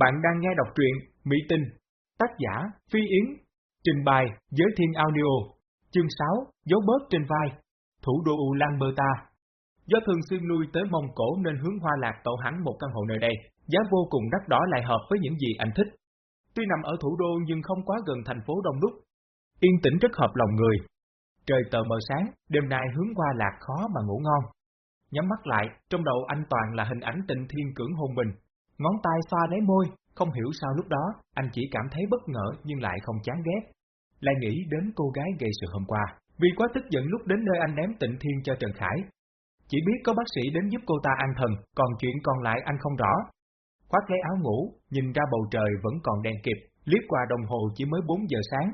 Bạn đang nghe đọc truyện Mỹ Tinh, tác giả Phi Yến, trình bày Giới Thiên Audio, chương 6, dấu bớt trên vai, thủ đô Ulaanbaatar. Do thường xuyên lui tới Mông Cổ nên hướng Hoa Lạc tổ hẳn một căn hộ nơi đây, giá vô cùng đắt đỏ lại hợp với những gì anh thích. Tuy nằm ở thủ đô nhưng không quá gần thành phố đông đúc, yên tĩnh rất hợp lòng người. Trời tờ mờ sáng, đêm nay hướng Hoa Lạc khó mà ngủ ngon. Nhắm mắt lại, trong đầu anh toàn là hình ảnh tịnh thiên cưỡng hôn mình, Ngón tay xoa lấy môi, không hiểu sao lúc đó, anh chỉ cảm thấy bất ngờ nhưng lại không chán ghét. Lại nghĩ đến cô gái gây sự hôm qua, vì quá tức giận lúc đến nơi anh ném tịnh thiên cho Trần Khải. Chỉ biết có bác sĩ đến giúp cô ta an thần, còn chuyện còn lại anh không rõ. Khoác lấy áo ngủ, nhìn ra bầu trời vẫn còn đèn kịp, liếc qua đồng hồ chỉ mới 4 giờ sáng.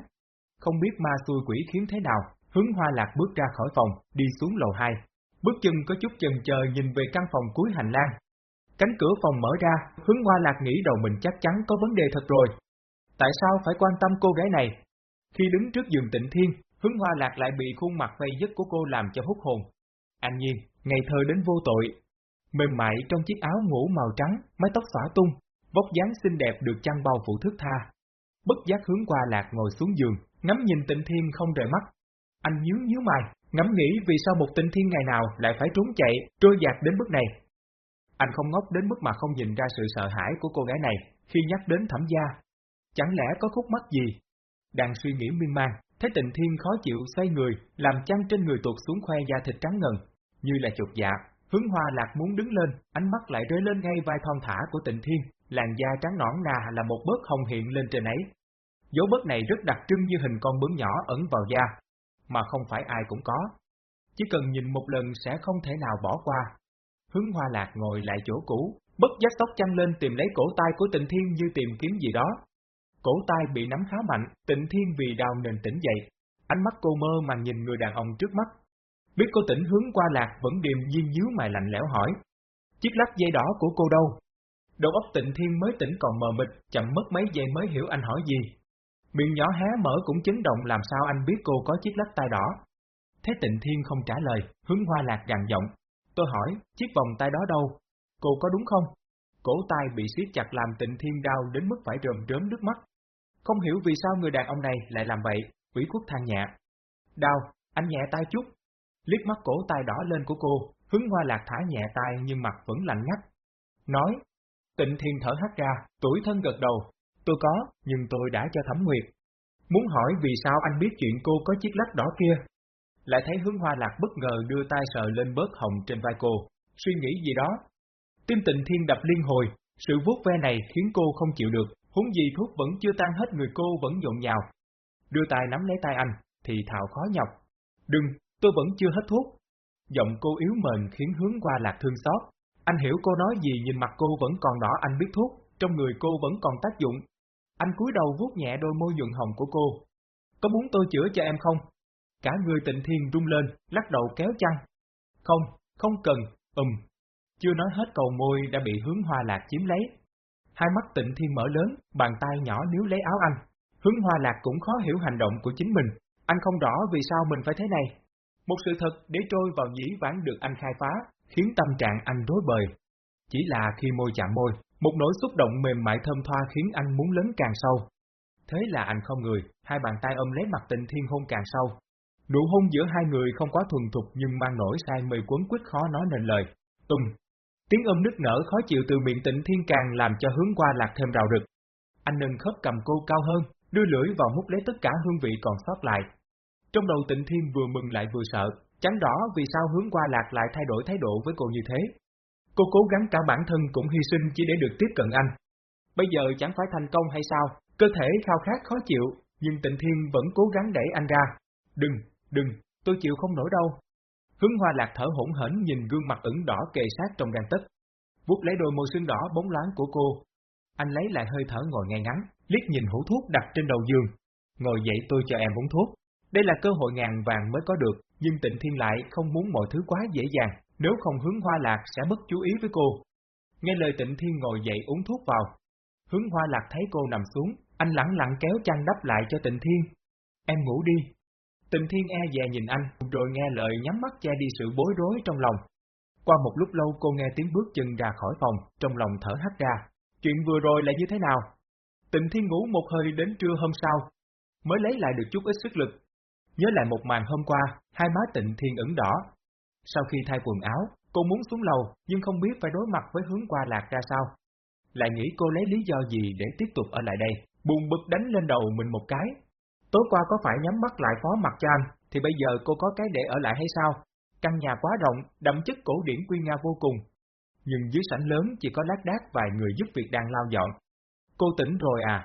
Không biết ma xui quỷ khiến thế nào, hướng hoa lạc bước ra khỏi phòng, đi xuống lầu 2. Bước chân có chút chần chờ nhìn về căn phòng cuối hành lang, Cánh cửa phòng mở ra, hướng hoa lạc nghĩ đầu mình chắc chắn có vấn đề thật rồi. Tại sao phải quan tâm cô gái này? Khi đứng trước giường tịnh thiên, hướng hoa lạc lại bị khuôn mặt vây dứt của cô làm cho hút hồn. An nhiên, ngày thơ đến vô tội. Mềm mại trong chiếc áo ngủ màu trắng, mái tóc xõa tung, vóc dáng xinh đẹp được chăn bao phủ thức tha. Bất giác hướng hoa lạc ngồi xuống giường, ngắm nhìn tịnh thiên không rời mắt. Anh nhíu nhíu mày, ngắm nghĩ vì sao một tịnh thiên ngày nào lại phải trốn chạy, trôi dạt đến bước này. Anh không ngốc đến mức mà không nhìn ra sự sợ hãi của cô gái này khi nhắc đến thẩm gia. Chẳng lẽ có khúc mắc gì? Đang suy nghĩ miên man, thấy tình thiên khó chịu xoay người, làm chăn trên người tuột xuống khoe da thịt trắng ngần, như là chuột dạ. Hướng hoa lạc muốn đứng lên, ánh mắt lại rơi lên ngay vai thon thả của tịnh thiên, làn da trắng nõn nà là một bớt hồng hiện lên trên ấy. Dấu bớt này rất đặc trưng như hình con bướm nhỏ ẩn vào da, mà không phải ai cũng có. Chỉ cần nhìn một lần sẽ không thể nào bỏ qua, Hướng hoa lạc ngồi lại chỗ cũ, bất giác tóc chăn lên tìm lấy cổ tay của tịnh thiên như tìm kiếm gì đó. Cổ tay bị nắm khá mạnh, tịnh thiên vì đau nên tỉnh dậy. Ánh mắt cô mơ màng nhìn người đàn ông trước mắt. Biết cô tỉnh hướng qua lạc vẫn điềm nhiên nhíu mày lạnh lẽo hỏi. Chiếc lắc dây đỏ của cô đâu? Đầu óc tịnh thiên mới tỉnh còn mờ mịt, chậm mất mấy giây mới hiểu anh hỏi gì. Miệng nhỏ hé mở cũng chấn động làm sao anh biết cô có chiếc lắc tay đỏ. Thế tịnh thiên không trả lời, hướng hoa lạc gằn giọng, Tôi hỏi, chiếc vòng tay đó đâu? Cô có đúng không? Cổ tay bị siết chặt làm tịnh thiên đau đến mức phải rơm rớm nước mắt. Không hiểu vì sao người đàn ông này lại làm vậy, ủy khuất than nhẹ. Đau, anh nhẹ tay chút. Liếc mắt cổ tay đỏ lên của cô, hứng hoa lạc thả nhẹ tay nhưng mặt vẫn lạnh ngắt. Nói, tịnh thiên thở hắt ra, tuổi thân gật đầu. Tôi có, nhưng tôi đã cho thẩm nguyệt. Muốn hỏi vì sao anh biết chuyện cô có chiếc lắc đỏ kia, lại thấy hướng hoa lạc bất ngờ đưa tay sờ lên bớt hồng trên vai cô, suy nghĩ gì đó. Tim tình thiên đập liên hồi, sự vuốt ve này khiến cô không chịu được, huống gì thuốc vẫn chưa tan hết người cô vẫn nhộn nhào. Đưa tay nắm lấy tay anh, thì Thảo khó nhọc. Đừng, tôi vẫn chưa hết thuốc. Giọng cô yếu mềm khiến hướng qua lạc thương xót. Anh hiểu cô nói gì nhìn mặt cô vẫn còn đỏ anh biết thuốc, trong người cô vẫn còn tác dụng. Anh cúi đầu vuốt nhẹ đôi môi nhuận hồng của cô. Có muốn tôi chữa cho em không? Cả người tịnh thiên rung lên, lắc đầu kéo chăn. Không, không cần, ừm. Chưa nói hết cầu môi đã bị hướng hoa lạc chiếm lấy. Hai mắt tịnh thiên mở lớn, bàn tay nhỏ níu lấy áo anh. Hướng hoa lạc cũng khó hiểu hành động của chính mình. Anh không rõ vì sao mình phải thế này. Một sự thật để trôi vào dĩ vãng được anh khai phá, khiến tâm trạng anh rối bời. Chỉ là khi môi chạm môi, một nỗi xúc động mềm mại thơm thoa khiến anh muốn lớn càng sâu. Thế là anh không người, hai bàn tay ôm lấy mặt tịnh thiên hôn càng sâu, Nụ hôn giữa hai người không quá thuần thục nhưng mang nổi sai mê cuốn quýt khó nói nên lời. Tùng. Tiếng ôm nức nở khó chịu từ miệng tịnh thiên càng làm cho hướng qua lạc thêm rào rực. Anh nâng khớp cầm cô cao hơn, đưa lưỡi vào hút lấy tất cả hương vị còn sót lại. Trong đầu tịnh thiên vừa mừng lại vừa sợ, chẳng rõ vì sao hướng qua lạc lại thay đổi thái độ với cô như thế. Cô cố gắng cả bản thân cũng hy sinh chỉ để được tiếp cận anh. Bây giờ chẳng phải thành công hay sao, cơ thể khao khát khó chịu, nhưng tịnh thiên vẫn cố gắng đẩy anh ra. Đừng, Đừng, tôi chịu không nổi đâu. Hướng hoa lạc thở hỗn hển nhìn gương mặt ửng đỏ kề sát trong gan tất. vuốt lấy đôi môi xương đỏ bóng loáng của cô. Anh lấy lại hơi thở ngồi ngay ngắn, liếc nhìn hũ thuốc đặt trên đầu giường. Ngồi dậy tôi cho em uống thuốc. Đây là cơ hội ngàn vàng mới có được, nhưng tịnh thiên lại không muốn mọi thứ quá dễ dàng, nếu không hướng hoa lạc sẽ mất chú ý với cô. Nghe lời tịnh thiên ngồi dậy uống thuốc vào. Hướng hoa lạc thấy cô nằm xuống, anh lặng lặng kéo chăn đắp lại cho tịnh thiên. Em ngủ đi, Tình thiên e dè nhìn anh, rồi nghe lời nhắm mắt che đi sự bối rối trong lòng. Qua một lúc lâu cô nghe tiếng bước chân ra khỏi phòng, trong lòng thở hắt ra. chuyện vừa rồi là như thế nào? Tịnh Thiên ngủ một hơi đến trưa hôm sau, mới lấy lại được chút ít sức lực. Nhớ lại một màn hôm qua, hai má Tịnh Thiên ửng đỏ. Sau khi thay quần áo, cô muốn xuống lầu, nhưng không biết phải đối mặt với hướng qua lạc ra sao. Lại nghĩ cô lấy lý do gì để tiếp tục ở lại đây, buồn bực đánh lên đầu mình một cái. Tối qua có phải nhắm mắt lại phó mặt cho anh, thì bây giờ cô có cái để ở lại hay sao? Căn nhà quá rộng, đậm chất cổ điển quy nga vô cùng. Nhưng dưới sảnh lớn chỉ có lát đác vài người giúp việc đang lao dọn. Cô tỉnh rồi à?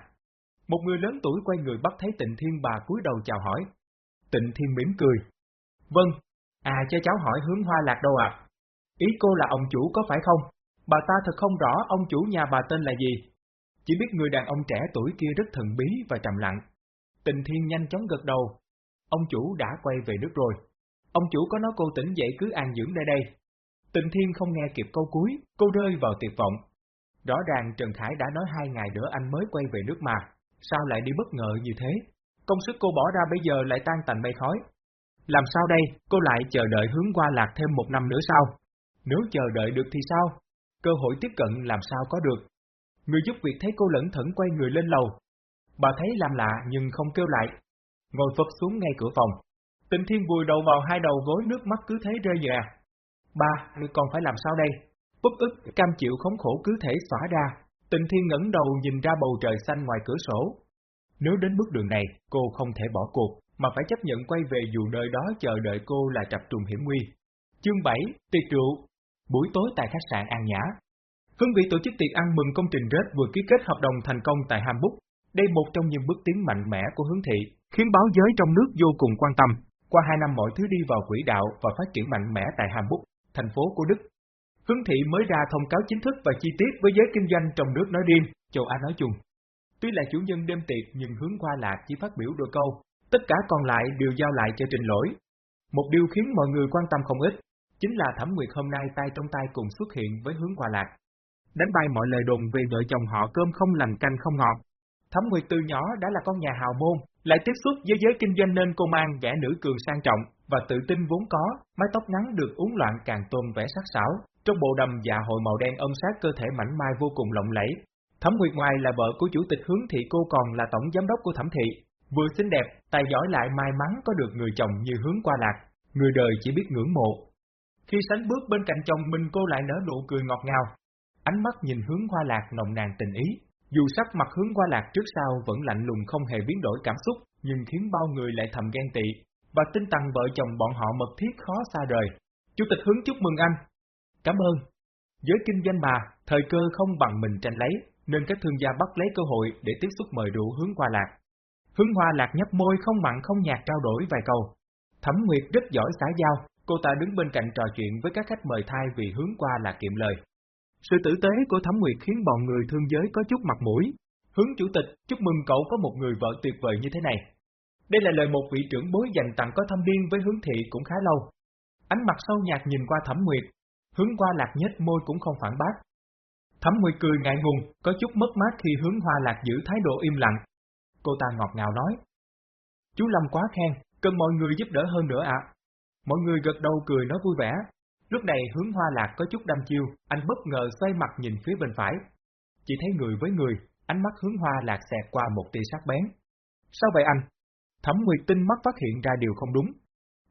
Một người lớn tuổi quay người bắt thấy tịnh thiên bà cúi đầu chào hỏi. Tịnh thiên mỉm cười. Vâng, à cho cháu hỏi hướng hoa lạc đâu ạ? Ý cô là ông chủ có phải không? Bà ta thật không rõ ông chủ nhà bà tên là gì. Chỉ biết người đàn ông trẻ tuổi kia rất thần bí và trầm lặng. Tình thiên nhanh chóng gật đầu. Ông chủ đã quay về nước rồi. Ông chủ có nói cô tỉnh dậy cứ an dưỡng nơi đây. Tình thiên không nghe kịp câu cuối, cô rơi vào tuyệt vọng. Rõ ràng Trần Khải đã nói hai ngày nữa anh mới quay về nước mà, sao lại đi bất ngờ như thế? Công sức cô bỏ ra bây giờ lại tan tành mây khói. Làm sao đây, cô lại chờ đợi hướng qua lạc thêm một năm nữa sao? Nếu chờ đợi được thì sao? Cơ hội tiếp cận làm sao có được? Người giúp việc thấy cô lẩn thẩn quay người lên lầu. Bà thấy làm lạ nhưng không kêu lại. Ngồi phật xuống ngay cửa phòng. Tịnh Thiên vùi đầu vào hai đầu gối nước mắt cứ thế rơi nhẹ. Ba, người còn phải làm sao đây? Bất ức, cam chịu khống khổ cứ thể xóa ra. Tịnh Thiên ngẩng đầu nhìn ra bầu trời xanh ngoài cửa sổ. Nếu đến bước đường này, cô không thể bỏ cuộc, mà phải chấp nhận quay về dù nơi đó chờ đợi cô là trập trùng hiểm nguy. Chương 7, tiệc rượu. Buổi tối tại khách sạn An Nhã. Hương vị tổ chức tiệc ăn mừng công trình Red vừa ký kết hợp đồng thành công tại Hamburg. Đây một trong những bước tiến mạnh mẽ của hướng thị, khiến báo giới trong nước vô cùng quan tâm. Qua hai năm mọi thứ đi vào quỹ đạo và phát triển mạnh mẽ tại Hamburg, thành phố của Đức. Hướng thị mới ra thông cáo chính thức và chi tiết với giới kinh doanh trong nước nói riêng, châu Á nói chung. Tuy là chủ nhân đêm tiệc nhưng hướng qua lạc chỉ phát biểu đôi câu, tất cả còn lại đều giao lại cho trình lỗi. Một điều khiến mọi người quan tâm không ít, chính là Thẩm Nguyệt hôm nay tay trong tay cùng xuất hiện với hướng qua lạc. Đánh bay mọi lời đồn về vợ chồng họ cơm không lành canh không ngọt. Thẩm Nguyệt từ nhỏ đã là con nhà hào môn, lại tiếp xúc với giới kinh doanh nên cô mang vẻ nữ cường sang trọng và tự tin vốn có, mái tóc ngắn được uốn loạn càng tôn vẻ sắc sảo, trong bộ đầm dạ hội màu đen ôm sát cơ thể mảnh mai vô cùng lộng lẫy. Thẩm Nguyệt ngoài là vợ của chủ tịch hướng thị cô còn là tổng giám đốc của Thẩm thị, vừa xinh đẹp, tài giỏi lại may mắn có được người chồng như hướng qua lạc, người đời chỉ biết ngưỡng mộ. Khi sánh bước bên cạnh chồng mình cô lại nở nụ cười ngọt ngào, ánh mắt nhìn hướng Qua lạc nồng nàn tình ý, dù sắc mặt hướng qua lạc trước sau vẫn lạnh lùng không hề biến đổi cảm xúc, nhưng khiến bao người lại thầm ghen tị, và tin rằng vợ chồng bọn họ mật thiết khó xa rời Chủ tịch hướng chúc mừng anh. Cảm ơn. Giới kinh doanh mà, thời cơ không bằng mình tranh lấy, nên các thương gia bắt lấy cơ hội để tiếp xúc mời rượu hướng qua lạc. Hướng hoa lạc nhấp môi không mặn không nhạt trao đổi vài câu. Thẩm Nguyệt rất giỏi xã giao, cô ta đứng bên cạnh trò chuyện với các khách mời thay vì hướng qua là kiệm lời. Sự tử tế của Thẩm Nguyệt khiến bọn người thương giới có chút mặt mũi. Hướng chủ tịch, chúc mừng cậu có một người vợ tuyệt vời như thế này. Đây là lời một vị trưởng bối dành tặng có thâm niên với hướng thị cũng khá lâu. Ánh mặt sâu nhạt nhìn qua Thẩm Nguyệt, hướng qua lạc nhếch môi cũng không phản bác. Thẩm Nguyệt cười ngại ngùng, có chút mất mát khi hướng hoa lạc giữ thái độ im lặng. Cô ta ngọt ngào nói. Chú Lâm quá khen, cần mọi người giúp đỡ hơn nữa ạ. Mọi người gật đầu cười nói vui vẻ, Lúc này hướng hoa lạc có chút đăm chiêu, anh bất ngờ xoay mặt nhìn phía bên phải. Chỉ thấy người với người, ánh mắt hướng hoa lạc xẹt qua một tia sắc bén. Sao vậy anh? Thẩm Nguyệt tinh mắt phát hiện ra điều không đúng.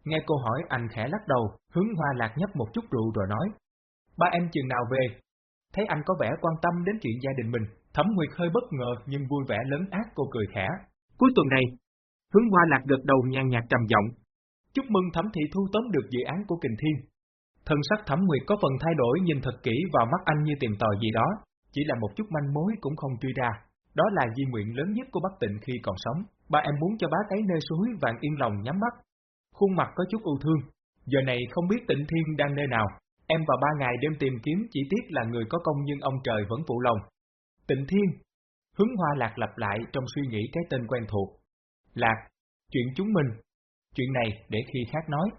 Nghe cô hỏi anh khẽ lắc đầu, hướng hoa lạc nhấp một chút rượu rồi nói. Ba em chừng nào về? Thấy anh có vẻ quan tâm đến chuyện gia đình mình, Thẩm Nguyệt hơi bất ngờ nhưng vui vẻ lớn ác cô cười khẽ. Cuối tuần này, hướng hoa lạc gật đầu nhàn nhạt trầm giọng. Chúc mừng Thẩm Thị thu tóm được dự án của Kình Thiên, Thân sắc thẩm nguyệt có phần thay đổi nhìn thật kỹ vào mắt anh như tìm tòi gì đó, chỉ là một chút manh mối cũng không truy ra. Đó là di nguyện lớn nhất của Bắc Tịnh khi còn sống. Ba em muốn cho bá ấy nơi suối vàng yên lòng nhắm mắt. Khuôn mặt có chút ưu thương. Giờ này không biết tịnh thiên đang nơi nào. Em và ba ngày đêm tìm kiếm chỉ tiếc là người có công nhưng ông trời vẫn phụ lòng. Tịnh thiên. Hướng hoa lạc lặp lại trong suy nghĩ cái tên quen thuộc. Lạc. Chuyện chúng mình. Chuyện này để khi khác nói.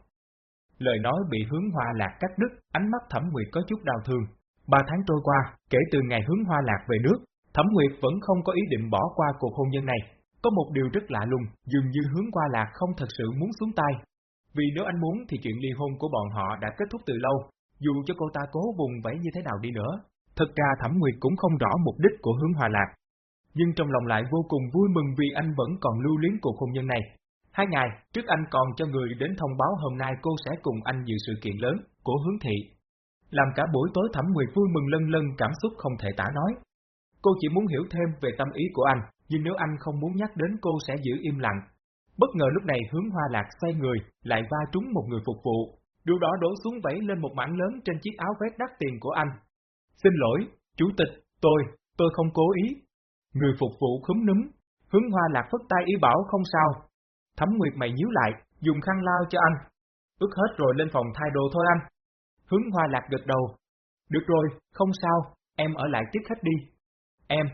Lời nói bị hướng hoa lạc cắt đứt, ánh mắt thẩm nguyệt có chút đau thương. Ba tháng trôi qua, kể từ ngày hướng hoa lạc về nước, thẩm nguyệt vẫn không có ý định bỏ qua cuộc hôn nhân này. Có một điều rất lạ lùng, dường như hướng hoa lạc không thật sự muốn xuống tay. Vì nếu anh muốn thì chuyện ly hôn của bọn họ đã kết thúc từ lâu, dù cho cô ta cố vùng vẫy như thế nào đi nữa. Thật ra Thẩm Nguyệt cũng không rõ mục đích của hướng Hoa Lạc. Nhưng trong lòng lại vô cùng vui mừng vì anh vẫn còn lưu luyến cuộc hôn nhân này. Hai ngày, trước anh còn cho người đến thông báo hôm nay cô sẽ cùng anh dự sự kiện lớn của hướng thị. Làm cả buổi tối Thẩm Nguyệt vui mừng lân lân cảm xúc không thể tả nói. Cô chỉ muốn hiểu thêm về tâm ý của anh, nhưng nếu anh không muốn nhắc đến cô sẽ giữ im lặng. Bất ngờ lúc này hướng hoa lạc xoay người, lại va trúng một người phục vụ. Điều đó đổ xuống vẫy lên một mảng lớn trên chiếc áo vest đắt tiền của anh. Xin lỗi, chủ tịch, tôi, tôi không cố ý. Người phục vụ khúm núm, hướng hoa lạc phất tay ý bảo không sao. Thẩm Nguyệt mày nhíu lại, dùng khăn lao cho anh. Ước hết rồi lên phòng thay đồ thôi anh. Hướng hoa lạc gật đầu. Được rồi, không sao, em ở lại tiếp khách đi. Em,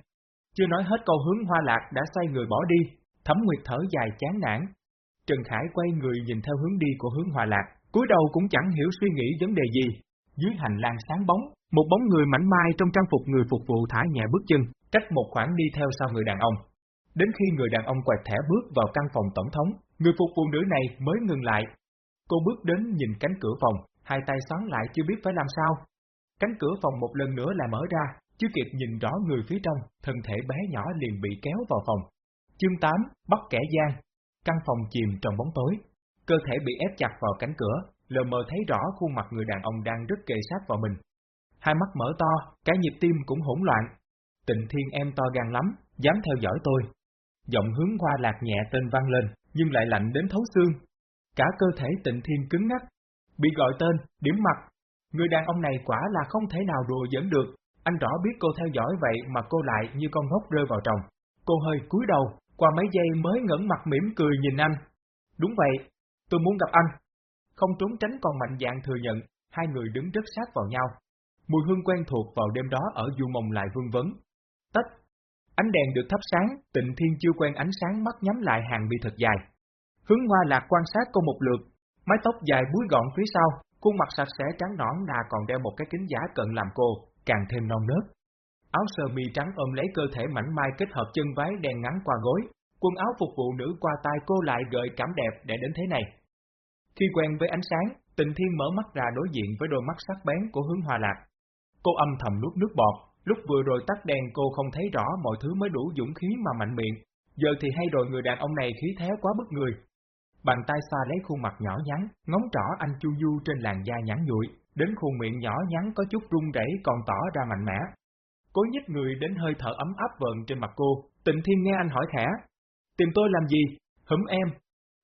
chưa nói hết câu hướng hoa lạc đã xoay người bỏ đi, thẩm nguyệt thở dài chán nản. Trần Khải quay người nhìn theo hướng đi của hướng hoa lạc, cúi đầu cũng chẳng hiểu suy nghĩ vấn đề gì. Dưới hành lang sáng bóng, một bóng người mảnh mai trong trang phục người phục vụ thả nhẹ bước chân, cách một khoảng đi theo sau người đàn ông. Đến khi người đàn ông quẹt thẻ bước vào căn phòng tổng thống, người phục vụ nữ này mới ngừng lại. Cô bước đến nhìn cánh cửa phòng, hai tay xoắn lại chưa biết phải làm sao. Cánh cửa phòng một lần nữa là mở ra, chưa kịp nhìn rõ người phía trong, thân thể bé nhỏ liền bị kéo vào phòng. Chương 8, bắt kẻ gian. Căn phòng chìm trong bóng tối. Cơ thể bị ép chặt vào cánh cửa, lờ mờ thấy rõ khuôn mặt người đàn ông đang rất kề sát vào mình. Hai mắt mở to, cái nhịp tim cũng hỗn loạn. Tịnh thiên em to gan lắm, dám theo dõi tôi. Giọng hướng hoa lạc nhẹ tên vang lên, nhưng lại lạnh đến thấu xương. Cả cơ thể tịnh thiên cứng ngắc. Bị gọi tên, điểm mặt. Người đàn ông này quả là không thể nào đùa dẫn được, anh rõ biết cô theo dõi vậy mà cô lại như con ngốc rơi vào trồng. Cô hơi cúi đầu, qua mấy giây mới ngẩng mặt mỉm cười nhìn anh. Đúng vậy, tôi muốn gặp anh. Không trốn tránh còn mạnh dạng thừa nhận, hai người đứng rất sát vào nhau. Mùi hương quen thuộc vào đêm đó ở du mông lại vương vấn. Tách. Ánh đèn được thắp sáng, tịnh thiên chưa quen ánh sáng mắt nhắm lại hàng mi thật dài. Hướng hoa lạc quan sát cô một lượt, mái tóc dài búi gọn phía sau, khuôn mặt sạch sẽ trắng nõn đà còn đeo một cái kính giả cận làm cô, càng thêm non nớt. Áo sơ mi trắng ôm lấy cơ thể mảnh mai kết hợp chân váy đen ngắn qua gối, quần áo phục vụ nữ qua tay cô lại gợi cảm đẹp để đến thế này. Khi quen với ánh sáng, Tịnh thiên mở mắt ra đối diện với đôi mắt sắc bén của hướng Hoa lạc. Cô âm thầm nuốt nước bọt, lúc vừa rồi tắt đèn cô không thấy rõ mọi thứ mới đủ dũng khí mà mạnh miệng, giờ thì hay rồi người đàn ông này khí thế quá bất người. Bàn tay xa lấy khuôn mặt nhỏ nhắn, ngóng trỏ anh chu du trên làn da nhẵn nhụi, đến khuôn miệng nhỏ nhắn có chút run rẩy còn tỏ ra mạnh mẽ. Cố nhích người đến hơi thở ấm áp vờn trên mặt cô, tịnh thiên nghe anh hỏi khẽ. Tìm tôi làm gì? Hửm em.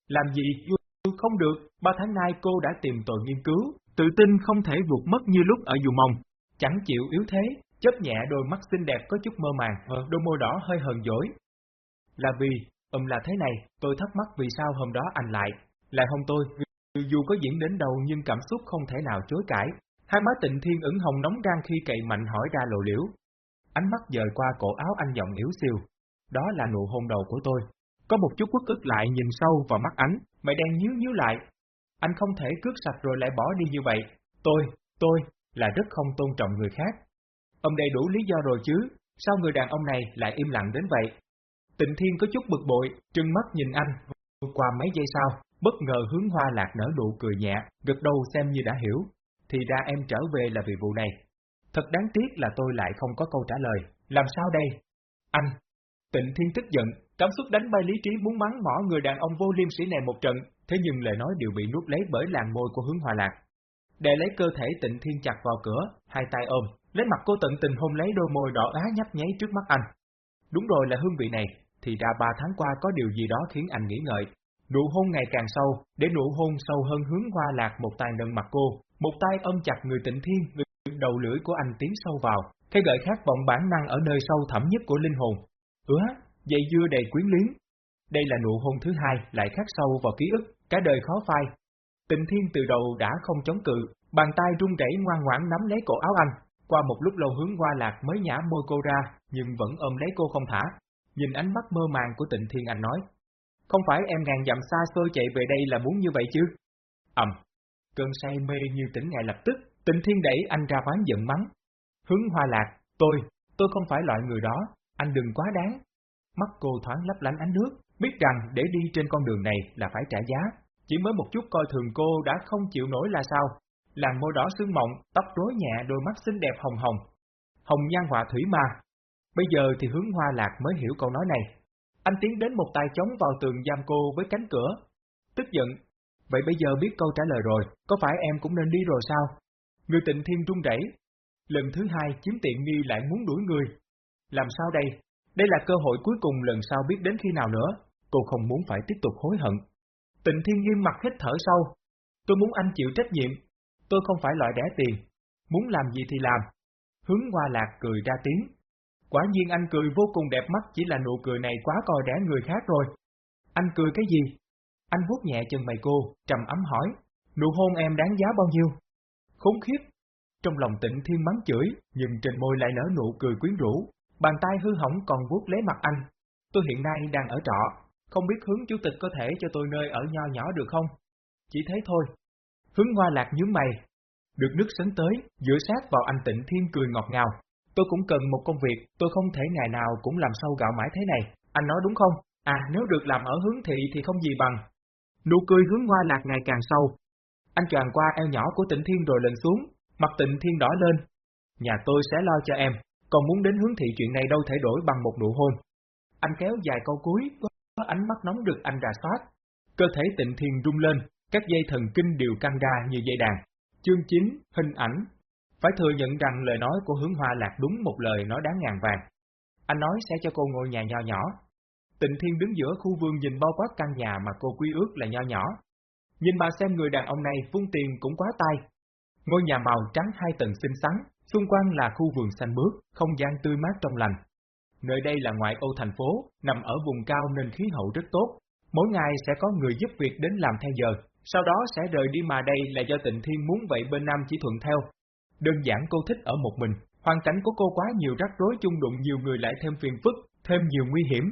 Làm gì? Không được, ba tháng nay cô đã tìm tội nghiên cứu, tự tin không thể vụt mất như lúc ở dù mông. Chẳng chịu yếu thế, chớp nhẹ đôi mắt xinh đẹp có chút mơ màng, đôi môi đỏ hơi hờn dỗi. Là vì, ừm là thế này, tôi thắc mắc vì sao hôm đó anh lại, lại hôn tôi, dù có diễn đến đâu nhưng cảm xúc không thể nào chối cãi. Hai má tịnh thiên ửng hồng nóng gan khi cậy mạnh hỏi ra lộ liễu. Ánh mắt dời qua cổ áo anh giọng yếu siêu. Đó là nụ hôn đầu của tôi. Có một chút quốc ức lại nhìn sâu vào mắt ánh, mày đen nhíu nhíu lại. Anh không thể cướp sạch rồi lại bỏ đi như vậy. Tôi, tôi, là rất không tôn trọng người khác. Ông đầy đủ lý do rồi chứ, sao người đàn ông này lại im lặng đến vậy? Tịnh Thiên có chút bực bội, trừng mắt nhìn anh, qua mấy giây sau, Bất ngờ hướng hoa lạc nở nụ cười nhẹ, gật đầu xem như đã hiểu. Thì ra em trở về là vì vụ này. Thật đáng tiếc là tôi lại không có câu trả lời. Làm sao đây? Anh! Tịnh Thiên tức giận, cảm xúc đánh bay lý trí muốn mắng mỏ người đàn ông vô liêm sĩ này một trận, thế nhưng lời nói đều bị nuốt lấy bởi làn môi của hướng hoa lạc. Để lấy cơ thể tịnh thiên chặt vào cửa, hai tay ôm, lấy mặt cô tận tình hôn lấy đôi môi đỏ á nhấp nháy trước mắt anh. Đúng rồi là hương vị này, thì ra ba tháng qua có điều gì đó khiến anh nghĩ ngợi, Nụ hôn ngày càng sâu, để nụ hôn sâu hơn hướng hoa lạc một tay nâng mặt cô, một tay ôm chặt người tịnh thiên, người đầu lưỡi của anh tiến sâu vào, cái gợi khát vọng bản năng ở nơi sâu thẳm nhất của linh hồn. Ứa, dây dưa đầy quyến luyến. Đây là nụ hôn thứ hai lại khắc sâu vào ký ức, cả đời khó phai. Tịnh thiên từ đầu đã không chống cự, bàn tay run rẩy ngoan ngoãn nắm lấy cổ áo anh, qua một lúc lâu hướng hoa lạc mới nhả môi cô ra, nhưng vẫn ôm lấy cô không thả. Nhìn ánh mắt mơ màng của tịnh thiên anh nói, không phải em ngàn dặm xa xôi chạy về đây là muốn như vậy chứ? Ẩm, cơn say mê như tỉnh ngay lập tức, tịnh thiên đẩy anh ra quán giận mắng. Hướng hoa lạc, tôi, tôi không phải loại người đó, anh đừng quá đáng. Mắt cô thoáng lấp lánh ánh nước, biết rằng để đi trên con đường này là phải trả giá. Chỉ mới một chút coi thường cô đã không chịu nổi là sao? Làn môi đỏ sương mộng, tóc rối nhẹ đôi mắt xinh đẹp hồng hồng. hồng nhan họa thủy ma. Bây giờ thì hướng hoa lạc mới hiểu câu nói này. Anh tiến đến một tay chống vào tường giam cô với cánh cửa. Tức giận. Vậy bây giờ biết câu trả lời rồi, có phải em cũng nên đi rồi sao? Người tịnh thiên run rẩy. Lần thứ hai chiếm tiện nghi lại muốn đuổi người. Làm sao đây? Đây là cơ hội cuối cùng lần sau biết đến khi nào nữa. Cô không muốn phải tiếp tục hối hận. Tịnh thiên nghiêm mặt hít thở sâu. Tôi muốn anh chịu trách nhiệm. Tôi không phải loại đẻ tiền. Muốn làm gì thì làm. Hướng hoa lạc cười ra tiếng. Quả nhiên anh cười vô cùng đẹp mắt chỉ là nụ cười này quá coi đẻ người khác rồi. Anh cười cái gì? Anh vuốt nhẹ chân mày cô, trầm ấm hỏi. Nụ hôn em đáng giá bao nhiêu? Khốn khiếp! Trong lòng tịnh thiên mắng chửi, nhưng trên môi lại nở nụ cười quyến rũ. Bàn tay hư hỏng còn vuốt lấy mặt anh. Tôi hiện nay đang ở trọ, không biết hướng chủ tịch có thể cho tôi nơi ở nho nhỏ được không? Chỉ thế thôi. Hướng hoa lạc nhướng mày. Được nước sấn tới, dựa sát vào anh tịnh thiên cười ngọt ngào. Tôi cũng cần một công việc, tôi không thể ngày nào cũng làm sâu gạo mãi thế này. Anh nói đúng không? À, nếu được làm ở hướng thị thì không gì bằng. Nụ cười hướng hoa lạc ngày càng sâu. Anh tròn qua eo nhỏ của tịnh thiên rồi lên xuống, mặt tịnh thiên đỏ lên. Nhà tôi sẽ lo cho em, còn muốn đến hướng thị chuyện này đâu thể đổi bằng một nụ hôn. Anh kéo dài câu cuối, có ánh mắt nóng rực anh rà soát. Cơ thể tịnh thiên rung lên, các dây thần kinh đều căng ra như dây đàn. Chương 9, hình ảnh. Phải thừa nhận rằng lời nói của hướng hoa lạc đúng một lời nói đáng ngàn vàng. Anh nói sẽ cho cô ngôi nhà nho nhỏ. Tịnh Thiên đứng giữa khu vườn nhìn bao quát căn nhà mà cô quy ước là nho nhỏ. Nhìn bà xem người đàn ông này vung tiền cũng quá tay. Ngôi nhà màu trắng hai tầng xinh xắn, xung quanh là khu vườn xanh mướt, không gian tươi mát trong lành. Nơi đây là ngoại ô thành phố, nằm ở vùng cao nên khí hậu rất tốt. Mỗi ngày sẽ có người giúp việc đến làm theo giờ, sau đó sẽ rời đi mà đây là do tịnh thiên muốn vậy bên Nam chỉ thuận theo. Đơn giản cô thích ở một mình, hoàn cảnh của cô quá nhiều rắc rối chung đụng nhiều người lại thêm phiền phức, thêm nhiều nguy hiểm.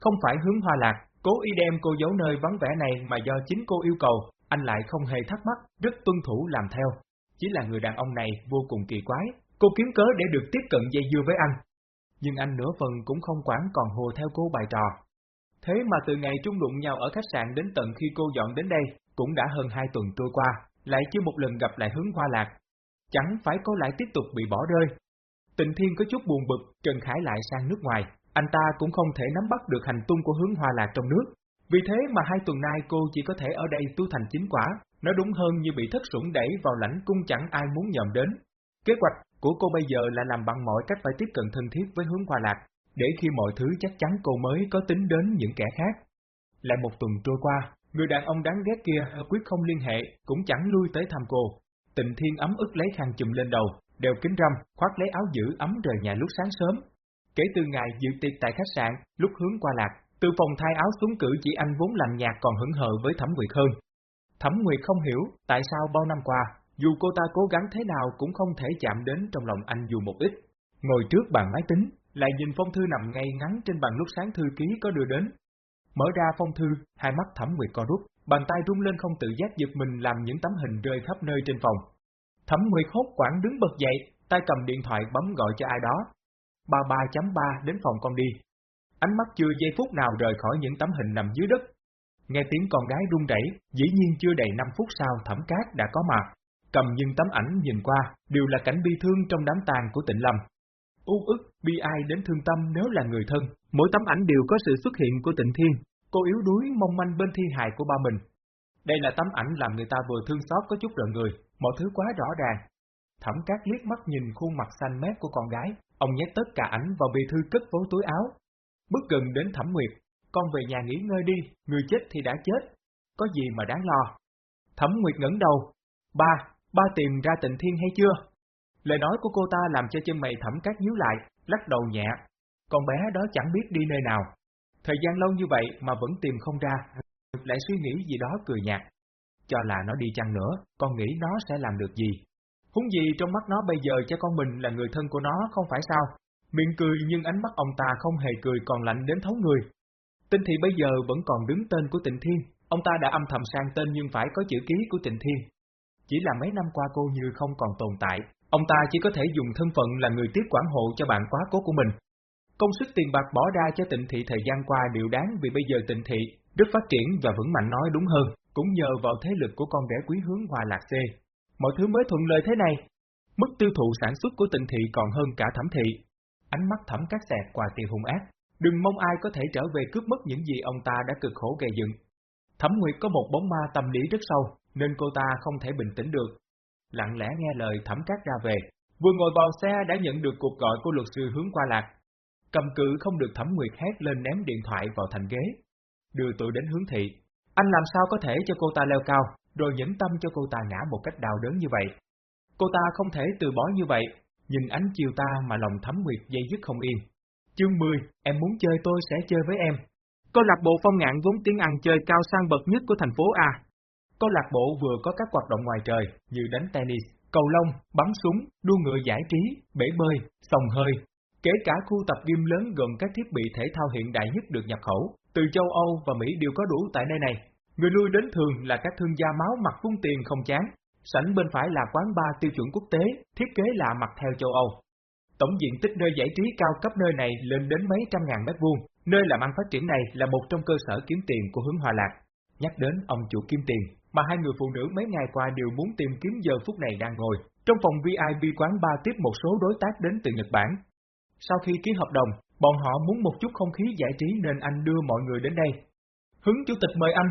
Không phải hướng hoa lạc, cố ý đem cô giấu nơi vắng vẻ này mà do chính cô yêu cầu, anh lại không hề thắc mắc, rất tuân thủ làm theo. Chỉ là người đàn ông này vô cùng kỳ quái, cô kiếm cớ để được tiếp cận dây dưa với anh. Nhưng anh nửa phần cũng không quản còn hồ theo cô bài trò. Thế mà từ ngày trung đụng nhau ở khách sạn đến tận khi cô dọn đến đây, cũng đã hơn hai tuần trôi qua, lại chưa một lần gặp lại hướng hoa lạc. Chẳng phải cô lại tiếp tục bị bỏ rơi. Tịnh Thiên có chút buồn bực, Trần Khải lại sang nước ngoài, anh ta cũng không thể nắm bắt được hành tung của hướng hoa lạc trong nước. Vì thế mà hai tuần nay cô chỉ có thể ở đây tu thành chính quả, nói đúng hơn như bị thất sủng đẩy vào lãnh cung chẳng ai muốn nhòm đến. Kế hoạch của cô bây giờ là làm bằng mọi cách phải tiếp cận thân thiết với hướng hoa lạc, để khi mọi thứ chắc chắn cô mới có tính đến những kẻ khác. Lại một tuần trôi qua, người đàn ông đáng ghét kia quyết không liên hệ, cũng chẳng lui tới thăm cô. Tịnh Thiên ấm ức lấy khăn chùm lên đầu, đeo kính râm, khoác lấy áo giữ ấm rời nhà lúc sáng sớm. Kể từ ngày dự tiệc tại khách sạn, lúc hướng qua lạc, từ phòng thay áo xuống cử chỉ anh vốn lành nhạt còn hững hờ với Thẩm Nguyệt hơn. Thẩm Nguyệt không hiểu tại sao bao năm qua, dù cô ta cố gắng thế nào cũng không thể chạm đến trong lòng anh dù một ít. Ngồi trước bàn máy tính, lại nhìn phong thư nằm ngay ngắn trên bàn lúc sáng thư ký có đưa đến. Mở ra phong thư, hai mắt Thẩm Nguyệt co rút, bàn tay rung lên không tự giác giật mình làm những tấm hình rơi khắp nơi trên phòng. Thẩm Nguyệt hốt quảng đứng bật dậy, tay cầm điện thoại bấm gọi cho ai đó. Ba ba chấm ba đến phòng con đi. Ánh mắt chưa giây phút nào rời khỏi những tấm hình nằm dưới đất. Nghe tiếng con gái run rẩy, dĩ nhiên chưa đầy 5 phút sau thẩm cát đã có mặt. Cầm những tấm ảnh nhìn qua, đều là cảnh bi thương trong đám tàn của tịnh lâm. U ức, bi ai đến thương tâm nếu là người thân, mỗi tấm ảnh đều có sự xuất hiện của tịnh thiên, cô yếu đuối mong manh bên thi hài của ba mình. Đây là tấm ảnh làm người ta vừa thương xót có chút rợn người, mọi thứ quá rõ ràng. Thẩm cát liếc mắt nhìn khuôn mặt xanh mét của con gái, ông nhét tất cả ảnh vào bì thư cất vối túi áo. Bước gần đến Thẩm Nguyệt, con về nhà nghỉ ngơi đi, người chết thì đã chết, có gì mà đáng lo. Thẩm Nguyệt ngẩng đầu, ba, ba tìm ra tịnh thiên hay chưa? Lời nói của cô ta làm cho chân mày thẩm cát nhíu lại, lắc đầu nhẹ. Con bé đó chẳng biết đi nơi nào. Thời gian lâu như vậy mà vẫn tìm không ra, lại suy nghĩ gì đó cười nhạt. Cho là nó đi chăng nữa, con nghĩ nó sẽ làm được gì? Húng gì trong mắt nó bây giờ cho con mình là người thân của nó không phải sao? Miệng cười nhưng ánh mắt ông ta không hề cười còn lạnh đến thấu người. Tinh thì bây giờ vẫn còn đứng tên của tịnh thiên, ông ta đã âm thầm sang tên nhưng phải có chữ ký của tịnh thiên. Chỉ là mấy năm qua cô như không còn tồn tại, ông ta chỉ có thể dùng thân phận là người tiếp quản hộ cho bạn quá cố của mình. Công sức tiền bạc bỏ ra cho tịnh thị thời gian qua đều đáng vì bây giờ tịnh thị rất phát triển và vững mạnh nói đúng hơn, cũng nhờ vào thế lực của con rể quý hướng hòa lạc C. Mọi thứ mới thuận lợi thế này. Mức tiêu thụ sản xuất của tịnh thị còn hơn cả thẩm thị. Ánh mắt thẩm các xẹt qua tiền hung ác, đừng mong ai có thể trở về cướp mất những gì ông ta đã cực khổ gây dựng. Thẩm Nguyệt có một bóng ma tâm lý rất sâu, nên cô ta không thể bình tĩnh được. Lặng lẽ nghe lời thẩm cát ra về, vừa ngồi vào xe đã nhận được cuộc gọi của luật sư hướng qua lạc. Cầm cự không được Thẩm Nguyệt hét lên ném điện thoại vào thành ghế. Đưa tụi đến hướng thị. Anh làm sao có thể cho cô ta leo cao, rồi nhẫn tâm cho cô ta ngã một cách đau đớn như vậy. Cô ta không thể từ bỏ như vậy, nhìn ánh chiều ta mà lòng Thẩm Nguyệt dây dứt không yên. Chương 10, em muốn chơi tôi sẽ chơi với em. Câu lạc bộ phong ngạn vốn tiếng Anh chơi cao sang bậc nhất của thành phố A. Câu lạc bộ vừa có các hoạt động ngoài trời như đánh tennis, cầu lông, bắn súng, đua ngựa giải trí, bể bơi, sòng hơi. Kể cả khu tập gym lớn gồm các thiết bị thể thao hiện đại nhất được nhập khẩu, từ châu Âu và Mỹ đều có đủ tại nơi này. Người lui đến thường là các thương gia máu mặt vung tiền không chán. Sảnh bên phải là quán bar tiêu chuẩn quốc tế, thiết kế lạ mặt theo châu Âu. Tổng diện tích nơi giải trí cao cấp nơi này lên đến mấy trăm ngàn mét vuông, nơi làm ăn phát triển này là một trong cơ sở kiếm tiền của hướng Hòa Lạc. Nhắc đến ông chủ kim tiền, mà hai người phụ nữ mấy ngày qua đều muốn tìm kiếm giờ phút này đang ngồi. Trong phòng VIP quán bar tiếp một số đối tác đến từ Nhật Bản. Sau khi ký hợp đồng, bọn họ muốn một chút không khí giải trí nên anh đưa mọi người đến đây. Hướng chủ tịch mời anh.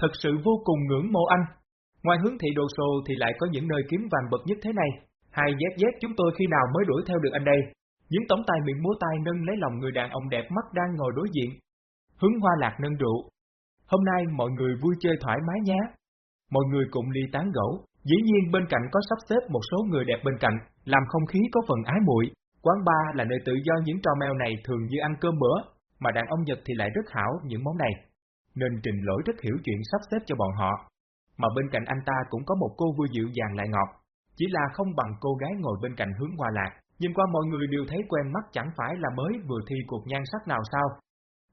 Thật sự vô cùng ngưỡng mộ anh. Ngoài hướng thị đồ Sô thì lại có những nơi kiếm vàng bậc nhất thế này. Hai ZZ chúng tôi khi nào mới đuổi theo được anh đây? Những tổng tài miệng múa tay nâng lấy lòng người đàn ông đẹp mắt đang ngồi đối diện. Hướng hoa lạc nâng rượu. Hôm nay mọi người vui chơi thoải mái nhé. Mọi người cùng ly tán gẫu, dĩ nhiên bên cạnh có sắp xếp một số người đẹp bên cạnh, làm không khí có phần ái muội. Quán bar là nơi tự do những trò mèo này thường như ăn cơm bữa, mà đàn ông Nhật thì lại rất hảo những món này. Nên trình lỗi rất hiểu chuyện sắp xếp cho bọn họ. Mà bên cạnh anh ta cũng có một cô vui dịu dàng lại ngọt, chỉ là không bằng cô gái ngồi bên cạnh hướng hoa lạc. Nhìn qua mọi người đều thấy quen mắt chẳng phải là mới vừa thi cuộc nhan sắc nào sao.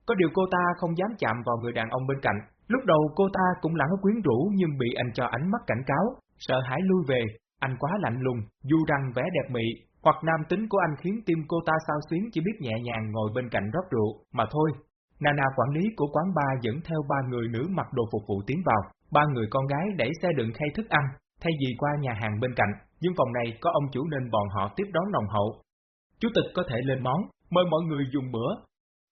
Có điều cô ta không dám chạm vào người đàn ông bên cạnh, Lúc đầu cô ta cũng lẳng quyến rũ nhưng bị anh cho ánh mắt cảnh cáo, sợ hãi lui về, anh quá lạnh lùng, dù rằng vẻ đẹp mị, hoặc nam tính của anh khiến tim cô ta sao xuyến chỉ biết nhẹ nhàng ngồi bên cạnh rót rượu, mà thôi. Nana quản lý của quán bar dẫn theo ba người nữ mặc đồ phục vụ tiến vào, ba người con gái đẩy xe đựng khay thức ăn, thay vì qua nhà hàng bên cạnh, nhưng phòng này có ông chủ nên bọn họ tiếp đón nồng hậu. Chủ tịch có thể lên món, mời mọi người dùng bữa.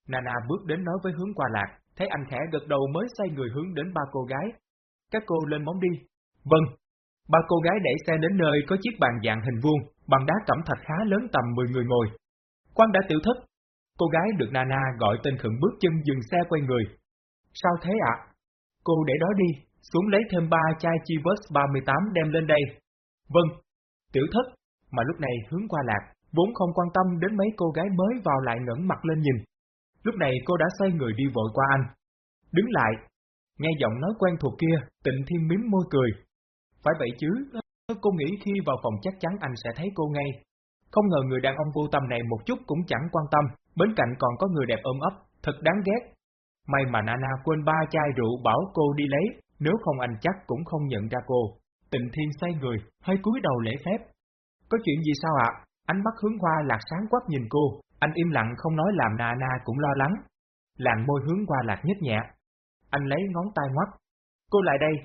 Nana bước đến nói với hướng qua lạc, Thấy anh khẽ gật đầu mới xoay người hướng đến ba cô gái. Các cô lên móng đi. Vâng. Ba cô gái đẩy xe đến nơi có chiếc bàn dạng hình vuông, bằng đá cẩm thạch khá lớn tầm 10 người ngồi. Quan đã tiểu thất. Cô gái được Nana gọi tên khẩn bước chân dừng xe quay người. Sao thế ạ? Cô để đó đi, xuống lấy thêm ba chai Chivas 38 đem lên đây. Vâng. Tiểu thất, mà lúc này hướng qua lạc, vốn không quan tâm đến mấy cô gái mới vào lại ngẩng mặt lên nhìn. Lúc này cô đã xoay người đi vội qua anh. Đứng lại, nghe giọng nói quen thuộc kia, tịnh thiên miếm môi cười. Phải vậy chứ, cô nghĩ khi vào phòng chắc chắn anh sẽ thấy cô ngay. Không ngờ người đàn ông vô tâm này một chút cũng chẳng quan tâm, bên cạnh còn có người đẹp ôm ấp, thật đáng ghét. May mà Nana quên ba chai rượu bảo cô đi lấy, nếu không anh chắc cũng không nhận ra cô. Tịnh Thiên xoay người, hơi cúi đầu lễ phép. Có chuyện gì sao ạ? Ánh mắt hướng hoa lạc sáng quắc nhìn cô, anh im lặng không nói làm Na Na cũng lo lắng. Làn môi hướng qua lạc nhất nhẹ. Anh lấy ngón tay ngoắt. Cô lại đây.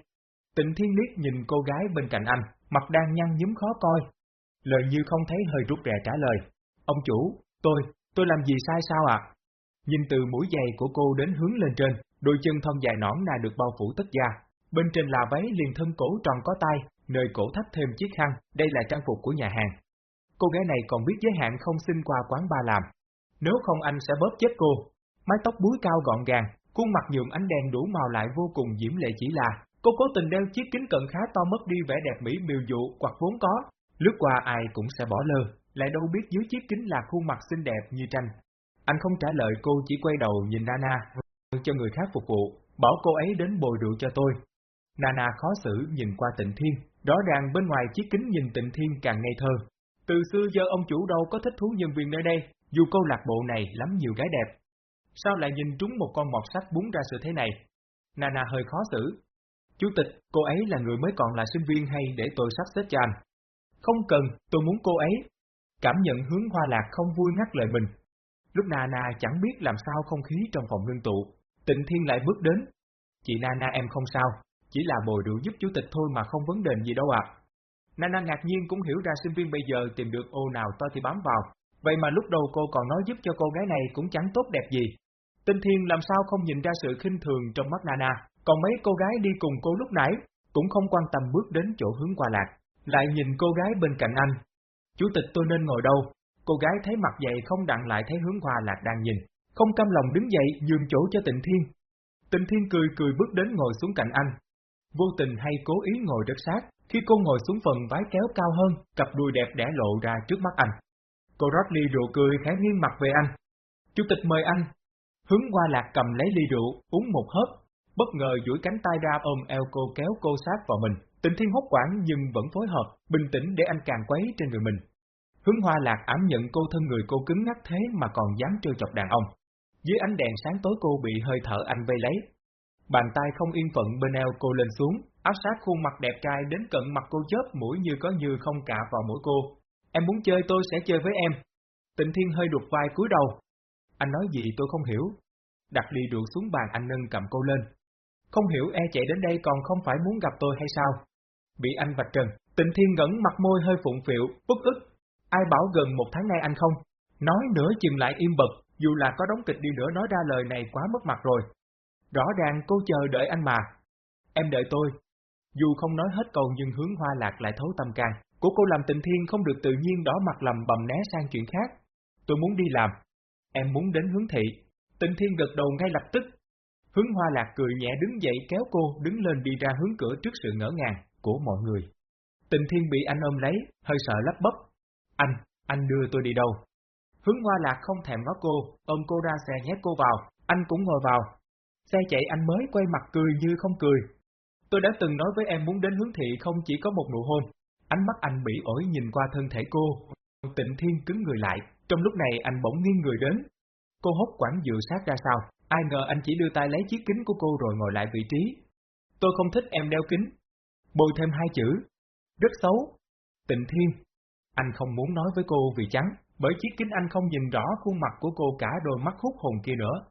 Tịnh thiên liếc nhìn cô gái bên cạnh anh, mặt đang nhăn nhúm khó coi. Lời như không thấy hơi rút rè trả lời. Ông chủ, tôi, tôi làm gì sai sao ạ? Nhìn từ mũi giày của cô đến hướng lên trên, đôi chân thon dài nõn nà được bao phủ tất da. Bên trên là váy liền thân cổ tròn có tay, nơi cổ thắt thêm chiếc khăn, đây là trang phục của nhà hàng. Cô gái này còn biết giới hạn không xin qua quán ba làm. Nếu không anh sẽ bóp chết cô. Mái tóc búi cao gọn gàng, khuôn mặt nhuộm ánh đèn đủ màu lại vô cùng diễm lệ chỉ là, cô cố tình đeo chiếc kính cận khá to mất đi vẻ đẹp mỹ miều dụ hoặc vốn có. Lướt qua ai cũng sẽ bỏ lơ, lại đâu biết dưới chiếc kính là khuôn mặt xinh đẹp như tranh. Anh không trả lời cô chỉ quay đầu nhìn Nana, cho người khác phục vụ, bảo cô ấy đến bồi rượu cho tôi. Nana khó xử nhìn qua tịnh thiên, rõ ràng bên ngoài chiếc kính nhìn tịnh thiên càng ngây thơ, từ xưa giờ ông chủ đâu có thích thú nhân viên nơi đây, dù câu lạc bộ này lắm nhiều gái đẹp. Sao lại nhìn trúng một con mọt sắt búng ra sự thế này? Nana hơi khó xử. Chủ tịch, cô ấy là người mới còn là sinh viên hay để tôi sắp xếp cho anh? Không cần, tôi muốn cô ấy. Cảm nhận hướng hoa lạc không vui ngắt lời mình. Lúc Nana chẳng biết làm sao không khí trong phòng ngưng tụ. Tịnh Thiên lại bước đến. Chị Nana em không sao, chỉ là bồi rượu giúp chủ tịch thôi mà không vấn đề gì đâu ạ. Nana ngạc nhiên cũng hiểu ra sinh viên bây giờ tìm được ô nào to thì bám vào. Vậy mà lúc đầu cô còn nói giúp cho cô gái này cũng chẳng tốt đẹp gì. Tinh Thiên làm sao không nhìn ra sự khinh thường trong mắt Nana, còn mấy cô gái đi cùng cô lúc nãy, cũng không quan tâm bước đến chỗ hướng qua lạc, lại nhìn cô gái bên cạnh anh. Chủ tịch tôi nên ngồi đâu? Cô gái thấy mặt dậy không đặng lại thấy hướng qua lạc đang nhìn, không cam lòng đứng dậy nhường chỗ cho tịnh thiên. Tịnh thiên cười cười bước đến ngồi xuống cạnh anh. Vô tình hay cố ý ngồi rất sát, khi cô ngồi xuống phần vái kéo cao hơn, cặp đùi đẹp đẽ lộ ra trước mắt anh. Cô rót ly rượu cười khẽ nghiêng mặt về anh. Chủ tịch mời anh. Hướng qua lạc cầm lấy ly rượu, uống một hớp, bất ngờ duỗi cánh tay ra ôm eo cô kéo cô sát vào mình. Tịnh thiên hốt quảng nhưng vẫn phối hợp, bình tĩnh để anh càng quấy trên người mình. Hướng hoa lạc ám nhận cô thân người cô cứng ngắc thế mà còn dám trêu chọc đàn ông. Dưới ánh đèn sáng tối cô bị hơi thở anh vây lấy. Bàn tay không yên phận bên eo cô lên xuống, áp sát khuôn mặt đẹp trai đến cận mặt cô chớp mũi như có như không cạ vào mũi cô. Em muốn chơi tôi sẽ chơi với em. Tịnh Thiên hơi đục vai cúi đầu. Anh nói gì tôi không hiểu. Đặt ly rượu xuống bàn anh nâng cầm cô lên. Không hiểu e chạy đến đây còn không phải muốn gặp tôi hay sao? Bị anh vạch trần, Tịnh Thiên ngẩn mặt môi hơi phụng phịu, bức ức. Ai bảo gần một tháng nay anh không? Nói nữa chìm lại im bật, dù là có đóng kịch đi nữa nói ra lời này quá mất mặt rồi. Rõ ràng cô chờ đợi anh mà. Em đợi tôi. Dù không nói hết câu nhưng hướng hoa lạc lại thấu tâm can. Của cô làm tình thiên không được tự nhiên đỏ mặt lầm bầm né sang chuyện khác. Tôi muốn đi làm. Em muốn đến hướng thị. Tình thiên gật đầu ngay lập tức. Hướng hoa lạc cười nhẹ đứng dậy kéo cô đứng lên đi ra hướng cửa trước sự ngỡ ngàng của mọi người. Tình thiên bị anh ôm lấy, hơi sợ lắp bắp. Anh, anh đưa tôi đi đâu? Hướng hoa lạc không thèm ngó cô, ôm cô ra xe nhét cô vào, anh cũng ngồi vào. Xe chạy anh mới quay mặt cười như không cười. Tôi đã từng nói với em muốn đến hướng thị không chỉ có một nụ hôn. Ánh mắt anh bị ổi nhìn qua thân thể cô. Tịnh thiên cứng người lại, trong lúc này anh bỗng nghiêng người đến. Cô hốt quảng dự sát ra sau, ai ngờ anh chỉ đưa tay lấy chiếc kính của cô rồi ngồi lại vị trí. Tôi không thích em đeo kính. Bôi thêm hai chữ. Rất xấu. Tịnh thiên. Anh không muốn nói với cô vì trắng bởi chiếc kính anh không nhìn rõ khuôn mặt của cô cả đôi mắt hút hồn kia nữa.